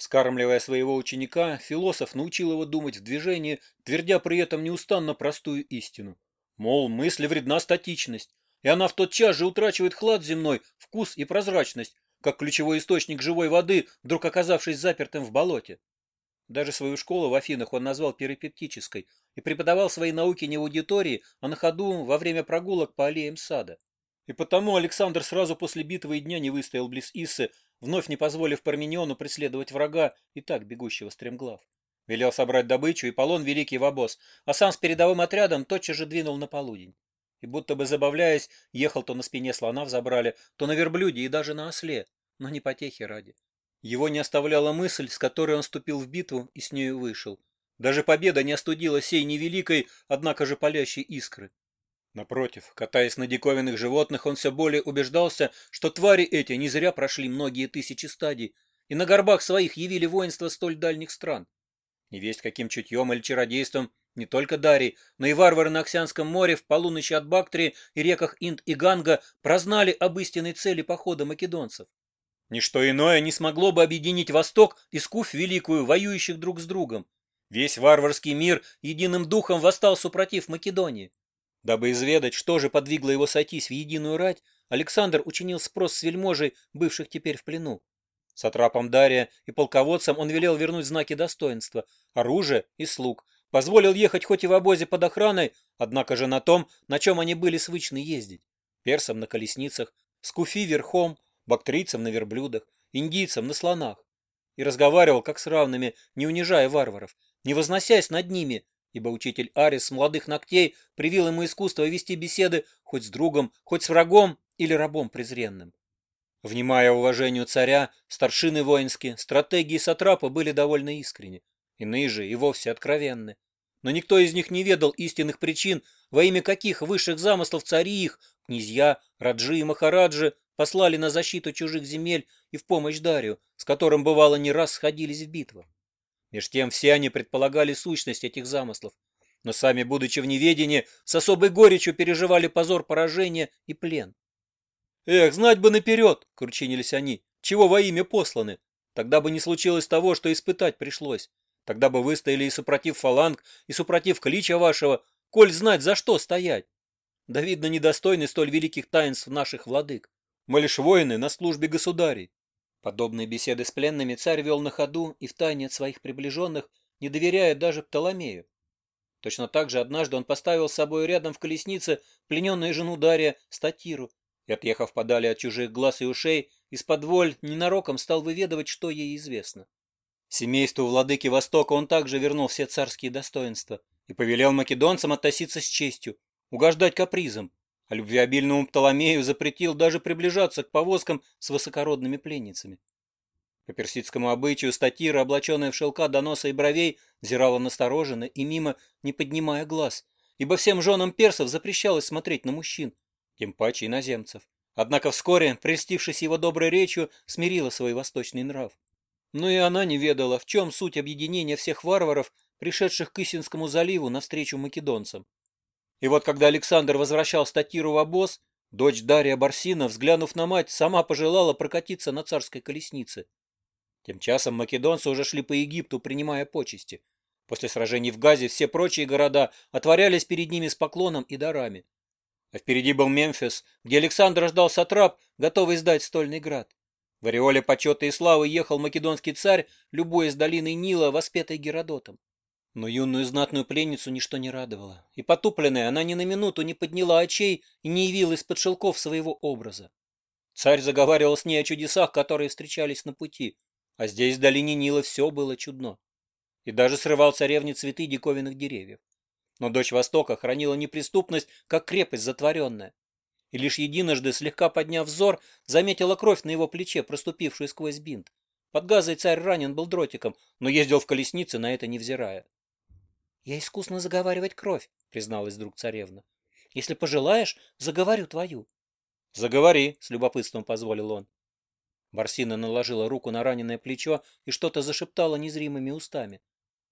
Скармливая своего ученика, философ научил его думать в движении, твердя при этом неустанно простую истину. Мол, мысли вредна статичность, и она в тот час же утрачивает хлад земной, вкус и прозрачность, как ключевой источник живой воды, вдруг оказавшись запертым в болоте. Даже свою школу в Афинах он назвал перипептической и преподавал свои науки не в аудитории, а на ходу во время прогулок по аллеям сада. И потому Александр сразу после битвы и дня не выстоял близ Исы, вновь не позволив Пармениону преследовать врага и так бегущего стремглав. Велел собрать добычу и полон великий в обоз, а сам с передовым отрядом тотчас же двинул на полудень. И будто бы забавляясь, ехал то на спине слона взобрали, то на верблюде и даже на осле, но не потехи ради. Его не оставляла мысль, с которой он вступил в битву и с нею вышел. Даже победа не остудила сей невеликой, однако же палящей искры. Напротив, катаясь на диковинных животных, он все более убеждался, что твари эти не зря прошли многие тысячи стадий и на горбах своих явили воинство столь дальних стран. Невесть каким чутьем или чародейством не только Дарий, но и варвары на Оксянском море в полуночи от Бактрии и реках Инд и Ганга прознали об истинной цели похода македонцев. Ничто иное не смогло бы объединить Восток и Скуф Великую, воюющих друг с другом. Весь варварский мир единым духом восстал супротив Македонии. Дабы изведать, что же подвигло его сойтись в единую рать, Александр учинил спрос с вельможей, бывших теперь в плену. Сатрапом Дария и полководцам он велел вернуть знаки достоинства, оружие и слуг, позволил ехать хоть и в обозе под охраной, однако же на том, на чем они были свычны ездить. Персам на колесницах, скуфи верхом, бактрийцам на верблюдах, индийцам на слонах. И разговаривал как с равными, не унижая варваров, не возносясь над ними, ибо учитель Арис с молодых ногтей привил ему искусство вести беседы хоть с другом, хоть с врагом или рабом презренным. Внимая уважению царя, старшины воинские, стратегии сатрапа были довольно искренни, иные же и вовсе откровенны. Но никто из них не ведал истинных причин, во имя каких высших замыслов цари их, князья, раджи и махараджи, послали на защиту чужих земель и в помощь дарью, с которым, бывало, не раз сходились в битвах. Меж тем все они предполагали сущность этих замыслов, но сами, будучи в неведении, с особой горечью переживали позор поражения и плен. «Эх, знать бы наперед!» — кручинились они. «Чего во имя посланы? Тогда бы не случилось того, что испытать пришлось. Тогда бы выстояли и супротив фаланг, и супротив клича вашего, коль знать, за что стоять. Да, видно, недостойны столь великих таинств наших владык. Мы лишь воины на службе государей. Подобные беседы с пленными царь вел на ходу и втайне от своих приближенных, не доверяя даже Птоломею. Точно так же однажды он поставил с собой рядом в колеснице плененную жену Дария Статиру и, отъехав подали от чужих глаз и ушей, из-под воль ненароком стал выведывать, что ей известно. Семейству владыки Востока он также вернул все царские достоинства и повелел македонцам относиться с честью, угождать капризам, а любвеобильному Птоломею запретил даже приближаться к повозкам с высокородными пленницами. По персидскому обычаю статира, облаченная в шелка до носа и бровей, взирала настороженно и мимо, не поднимая глаз, ибо всем женам персов запрещалось смотреть на мужчин, тем паче иноземцев. Однако вскоре, прельстившись его доброй речью, смирила свой восточный нрав. Но и она не ведала, в чем суть объединения всех варваров, пришедших к Исинскому заливу навстречу македонцам. И вот когда Александр возвращал статиру в обоз, дочь Дарья Барсина, взглянув на мать, сама пожелала прокатиться на царской колеснице. Тем часом македонцы уже шли по Египту, принимая почести. После сражений в Газе все прочие города отворялись перед ними с поклоном и дарами. А впереди был Мемфис, где Александр ждал сатрап, готовый сдать стольный град. В ореоле почета и славы ехал македонский царь, любой из долины Нила, воспетый Геродотом. Но юную знатную пленницу ничто не радовало, и потупленная она ни на минуту не подняла очей и не явила из-под шелков своего образа. Царь заговаривал с ней о чудесах, которые встречались на пути, а здесь в долине Нила все было чудно. И даже срывал царевне цветы диковинных деревьев. Но дочь Востока хранила неприступность, как крепость затворенная. И лишь единожды, слегка подняв взор, заметила кровь на его плече, проступившую сквозь бинт. Под газой царь ранен был дротиком, но ездил в колеснице, на это невзирая. «Я искусно заговаривать кровь», — призналась вдруг царевна. «Если пожелаешь, заговорю твою». «Заговори», — с любопытством позволил он. Барсина наложила руку на раненое плечо и что-то зашептала незримыми устами.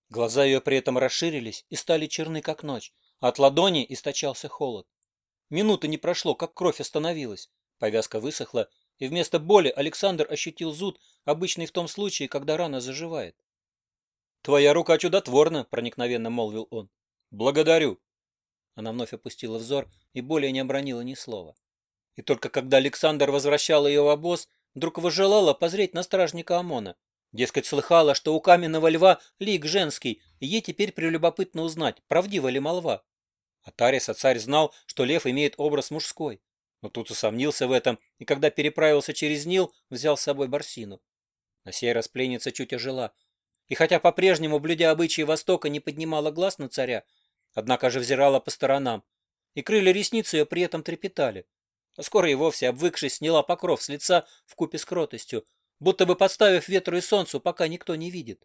Глаза ее при этом расширились и стали черны, как ночь. А от ладони источался холод. Минуты не прошло, как кровь остановилась. Повязка высохла, и вместо боли Александр ощутил зуд, обычный в том случае, когда рана заживает. «Твоя рука чудотворна», — проникновенно молвил он. «Благодарю». Она вновь опустила взор и более не обронила ни слова. И только когда Александр возвращал ее в обоз, вдруг выжелала позреть на стражника ОМОНа. Дескать, слыхала, что у каменного льва лик женский, и ей теперь прелюбопытно узнать, правдива ли молва. А Тариса царь знал, что лев имеет образ мужской. Но тут усомнился в этом, и когда переправился через Нил, взял с собой Барсину. На сей раз пленница чуть ожила — и хотя по-прежнему, блюдя обычаи Востока, не поднимала глаз на царя, однако же взирала по сторонам, и крылья ресницы ее при этом трепетали. А скоро и вовсе, обвыкшись, сняла покров с лица в купе с кротостью, будто бы подставив ветру и солнцу, пока никто не видит.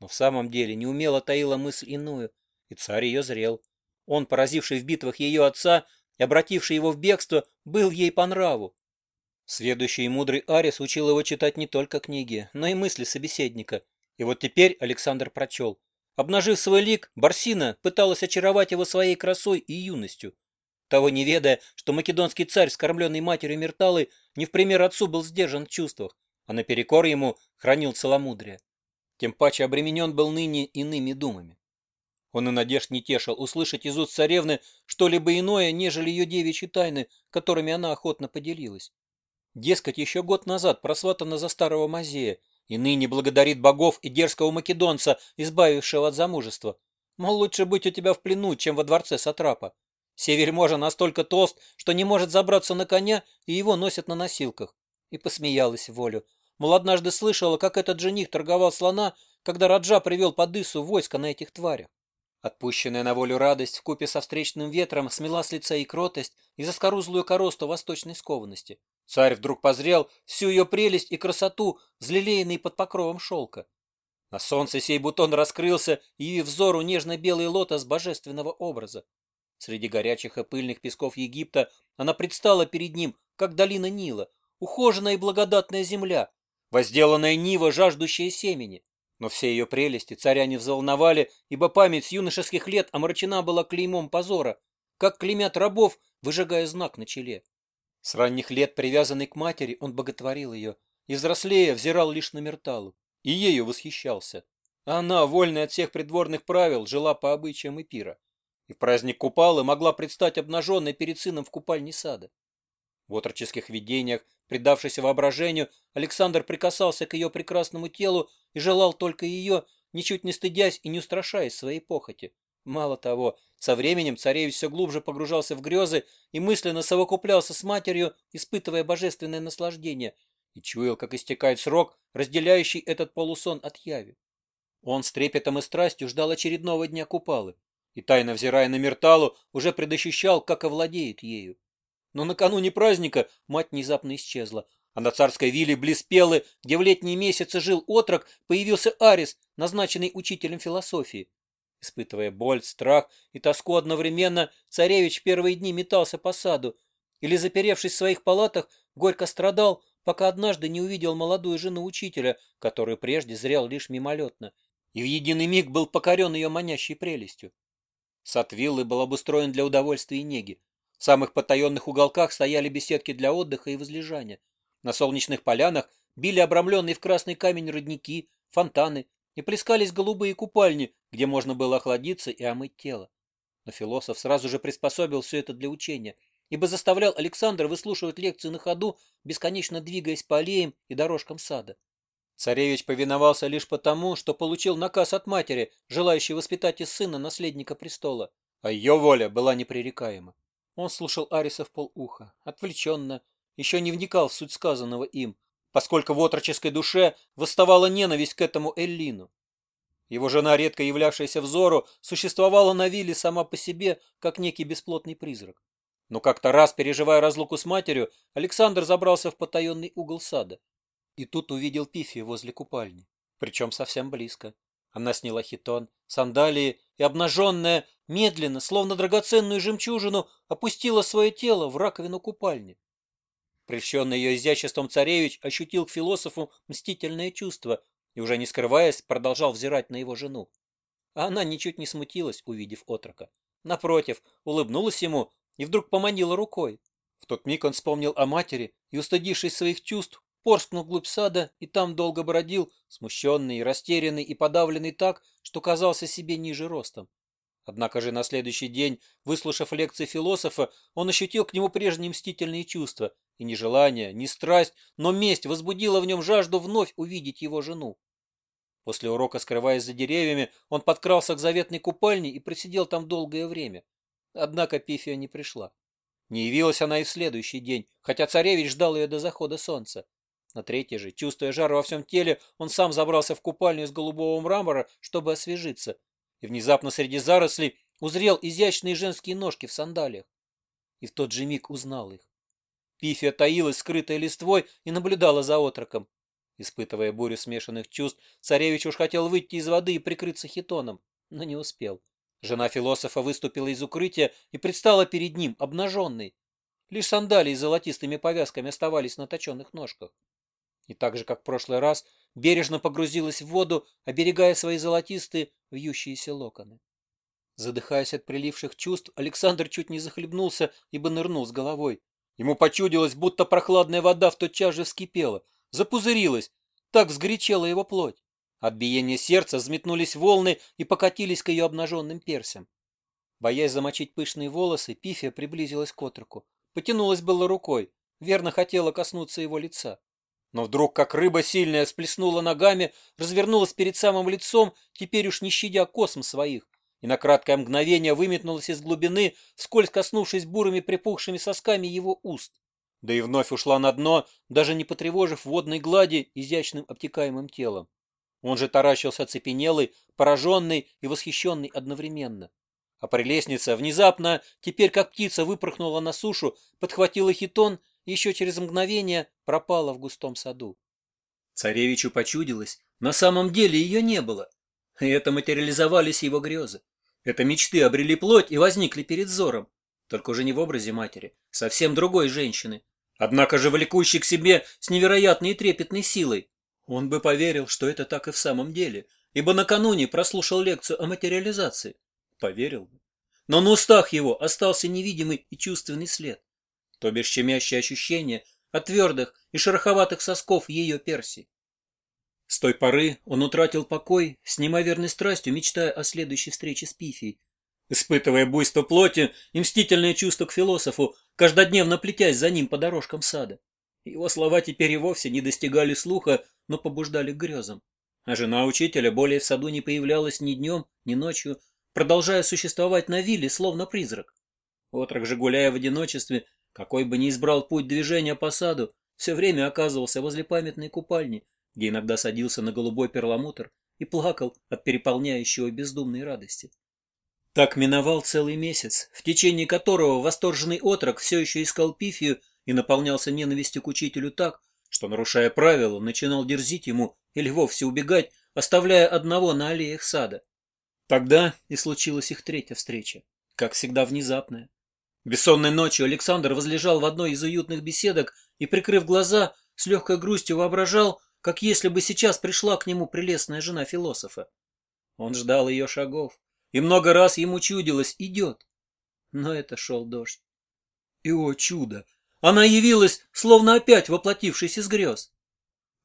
Но в самом деле неумело таила мысль иную, и царь ее зрел. Он, поразивший в битвах ее отца и обративший его в бегство, был ей по нраву. Следующий мудрый Арис учил его читать не только книги, но и мысли собеседника — и вот теперь Александр прочел. Обнажив свой лик, Барсина пыталась очаровать его своей красой и юностью. Того не ведая, что македонский царь, скормленный матерью мерталы, не в пример отцу был сдержан в чувствах, а наперекор ему хранил целомудрие. Тем паче обременен был ныне иными думами. Он и надежд не тешил услышать из уст царевны что-либо иное, нежели ее девичьи тайны, которыми она охотно поделилась. Дескать, еще год назад просватана за старого мазея, и ныне благодарит богов и дерзкого македонца, избавившего от замужества. Мол, лучше быть у тебя в плену, чем во дворце Сатрапа. Северможа настолько толст, что не может забраться на коня, и его носят на носилках. И посмеялась волю. Мол, однажды слышала, как этот жених торговал слона, когда Раджа привел под Ису войско на этих тварях. Отпущенная на волю радость в купе со встречным ветром смела с лица и кротость и заскорузлую коросту восточной скованности. Царь вдруг позрел всю ее прелесть и красоту, взлелеянный под покровом шелка. На солнце сей бутон раскрылся, явив взору нежно-белый лотос божественного образа. Среди горячих и пыльных песков Египта она предстала перед ним, как долина Нила, ухоженная и благодатная земля, возделанная Нива, жаждущая семени. Но все ее прелести царя не взволновали, ибо память с юношеских лет омрачена была клеймом позора, как клеймят рабов, выжигая знак на челе. С ранних лет, привязанный к матери, он боготворил ее, и взрослея взирал лишь на Мерталу, и ею восхищался. Она, вольная от всех придворных правил, жила по обычаям эпира и в праздник Купалы могла предстать обнаженной перед сыном в купальне сада. В отроческих видениях, предавшись воображению, Александр прикасался к ее прекрасному телу и желал только ее, ничуть не стыдясь и не устрашаясь своей похоти. Мало того, со временем царевич все глубже погружался в грезы и мысленно совокуплялся с матерью, испытывая божественное наслаждение, и чуял, как истекает срок, разделяющий этот полусон от яви. Он с трепетом и страстью ждал очередного дня Купалы и, тайно взирая на Мерталу, уже предощущал, как овладеет ею. Но накануне праздника мать внезапно исчезла, а на царской вилле близ Пелы, где в летние месяцы жил отрок, появился Арис, назначенный учителем философии. Испытывая боль, страх и тоску одновременно, царевич первые дни метался по саду или, заперевшись в своих палатах, горько страдал, пока однажды не увидел молодую жену учителя, которую прежде зрел лишь мимолетно, и в единый миг был покорен ее манящей прелестью. Сад виллы был обустроен для удовольствия и неги. В самых потаенных уголках стояли беседки для отдыха и возлежания. На солнечных полянах били обрамленные в красный камень родники, фонтаны, и плескались голубые купальни, где можно было охладиться и омыть тело. Но философ сразу же приспособил все это для учения, ибо заставлял Александра выслушивать лекции на ходу, бесконечно двигаясь по аллеям и дорожкам сада. Царевич повиновался лишь потому, что получил наказ от матери, желающей воспитать из сына наследника престола, а ее воля была непререкаема. Он слушал Ариса в полуха, отвлеченно, еще не вникал в суть сказанного им, поскольку в отроческой душе восставала ненависть к этому Эллину. Его жена, редко являвшаяся взору, существовала на вилле сама по себе, как некий бесплотный призрак. Но как-то раз, переживая разлуку с матерью, Александр забрался в потаенный угол сада. И тут увидел Пифи возле купальни, причем совсем близко. Она сняла хитон, сандалии и, обнаженная, медленно, словно драгоценную жемчужину, опустила свое тело в раковину купальни. Прельщенный ее изяществом царевич ощутил к философу мстительное чувство и, уже не скрываясь, продолжал взирать на его жену. А она ничуть не смутилась, увидев отрока. Напротив, улыбнулась ему и вдруг поманила рукой. В тот миг он вспомнил о матери и, устыдившись своих чувств, порскнул глубь сада и там долго бродил, смущенный, растерянный и подавленный так, что казался себе ниже ростом. Однако же на следующий день, выслушав лекции философа, он ощутил к нему прежние мстительные чувства и не желание, не страсть, но месть возбудила в нем жажду вновь увидеть его жену. После урока, скрываясь за деревьями, он подкрался к заветной купальне и просидел там долгое время. Однако Пифия не пришла. Не явилась она и в следующий день, хотя царевич ждал ее до захода солнца. На третий же, чувствуя жар во всем теле, он сам забрался в купальню из голубого мрамора, чтобы освежиться, и внезапно среди зарослей узрел изящные женские ножки в сандалиях. И в тот же миг узнал их. Пифия таилась, скрытой листвой, и наблюдала за отроком. Испытывая бурю смешанных чувств, царевич уж хотел выйти из воды и прикрыться хитоном, но не успел. Жена философа выступила из укрытия и предстала перед ним, обнаженной. Лишь сандалии с золотистыми повязками оставались на точенных ножках. И так же, как в прошлый раз, бережно погрузилась в воду, оберегая свои золотистые, вьющиеся локоны. Задыхаясь от приливших чувств, Александр чуть не захлебнулся, ибо нырнул с головой. Ему почудилось, будто прохладная вода в тот час же вскипела, запузырилась, так сгорячела его плоть. От биения сердца взметнулись волны и покатились к ее обнаженным персям. Боясь замочить пышные волосы, Пифия приблизилась к отроку. Потянулась было рукой, верно хотела коснуться его лица. Но вдруг, как рыба сильная, сплеснула ногами, развернулась перед самым лицом, теперь уж не щадя косм своих, и на краткое мгновение выметнулась из глубины, вскользь коснувшись бурыми припухшими сосками его уст да и вновь ушла на дно, даже не потревожив водной глади изящным обтекаемым телом. Он же таращился оцепенелый, пораженный и восхищенный одновременно. А прелестница внезапно, теперь как птица выпорхнула на сушу, подхватила хитон и еще через мгновение пропала в густом саду. Царевичу почудилось, на самом деле ее не было. И это материализовались его грезы. Это мечты обрели плоть и возникли перед взором. Только уже не в образе матери, совсем другой женщины. Однако же влекущей к себе с невероятной и трепетной силой. Он бы поверил, что это так и в самом деле, ибо накануне прослушал лекцию о материализации. Поверил бы. Но на устах его остался невидимый и чувственный след, то бишь щемящее ощущение от твердых и шероховатых сосков ее перси. С той поры он утратил покой, с неимоверной страстью мечтая о следующей встрече с Пифией. Испытывая буйство плоти и мстительное чувство к философу, каждодневно плетясь за ним по дорожкам сада. Его слова теперь и вовсе не достигали слуха, но побуждали к грезам. А жена учителя более в саду не появлялась ни днем, ни ночью, продолжая существовать на вилле, словно призрак. Отрок же, гуляя в одиночестве, какой бы ни избрал путь движения по саду, все время оказывался возле памятной купальни, где иногда садился на голубой перламутр и плакал от переполняющего бездумной радости. Так миновал целый месяц, в течение которого восторженный отрок все еще искал пифию и наполнялся ненавистью к учителю так, что, нарушая правила, начинал дерзить ему или вовсе убегать, оставляя одного на аллеях сада. Тогда и случилась их третья встреча, как всегда внезапная. Бессонной ночью Александр возлежал в одной из уютных беседок и, прикрыв глаза, с легкой грустью воображал, как если бы сейчас пришла к нему прелестная жена философа. Он ждал ее шагов, и много раз ему чудилось «идет». Но это шел дождь. И, о чудо! Она явилась, словно опять воплотившись из грез.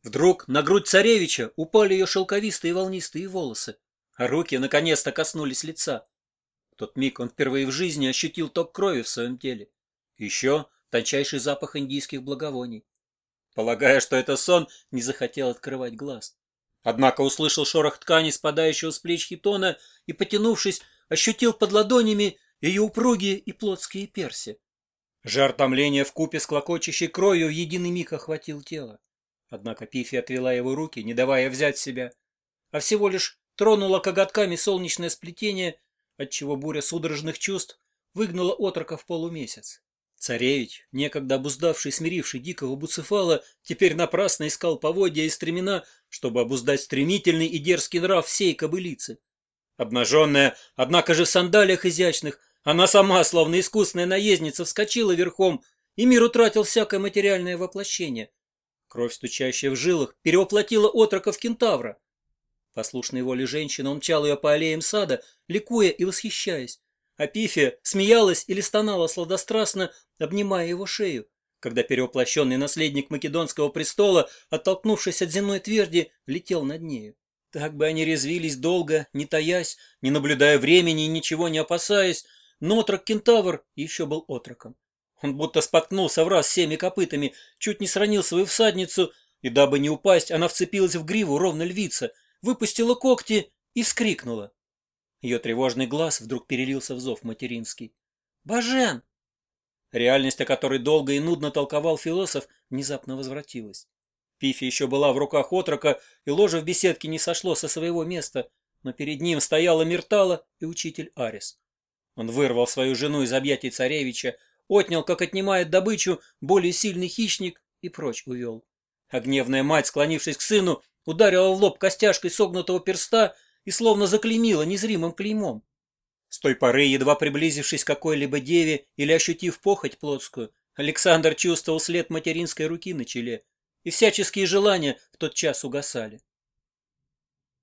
Вдруг на грудь царевича упали ее шелковистые волнистые волосы, а руки наконец-то коснулись лица. В тот миг он впервые в жизни ощутил ток крови в своем теле. Еще тончайший запах индийских благовоний. Полагая, что это сон, не захотел открывать глаз. Однако услышал шорох ткани, спадающего с плеч хитона, и, потянувшись, ощутил под ладонями ее упругие и плотские перси. Жар в купе с клокочущей кровью в единый миг охватил тело. Однако Пифи отвела его руки, не давая взять себя, а всего лишь тронула коготками солнечное сплетение, отчего буря судорожных чувств выгнала отрока в полумесяц. Царевич, некогда обуздавший и смиривший дикого буцефала, теперь напрасно искал поводья и стремена, чтобы обуздать стремительный и дерзкий нрав всей кобылицы. Обнаженная, однако же в сандалиях изящных, она сама, словно искусная наездница, вскочила верхом, и мир утратил всякое материальное воплощение. Кровь, стучащая в жилах, перевоплотила отрока в кентавра. Послушной воле женщины он мчал ее по аллеям сада, ликуя и восхищаясь. А Пифия смеялась или стонала сладострастно, обнимая его шею, когда перевоплощенный наследник Македонского престола, оттолкнувшись от земной тверди, летел над нею. Так бы они резвились долго, не таясь, не наблюдая времени и ничего не опасаясь, но отрок Кентавр еще был отроком. Он будто споткнулся в раз всеми копытами, чуть не сранил свою всадницу, и дабы не упасть, она вцепилась в гриву ровно львица, выпустила когти и вскрикнула. Ее тревожный глаз вдруг перелился в зов материнский. «Бажен!» Реальность, о которой долго и нудно толковал философ, внезапно возвратилась. Пифи еще была в руках отрока, и ложе в беседке не сошло со своего места, но перед ним стояла Миртала и учитель Арис. Он вырвал свою жену из объятий царевича, отнял, как отнимает добычу, более сильный хищник и прочь увел. А гневная мать, склонившись к сыну, ударила в лоб костяшкой согнутого перста и словно заклеймила незримым клеймом. С той поры, едва приблизившись к какой-либо деве или ощутив похоть плотскую, Александр чувствовал след материнской руки на челе, и всяческие желания в тот час угасали.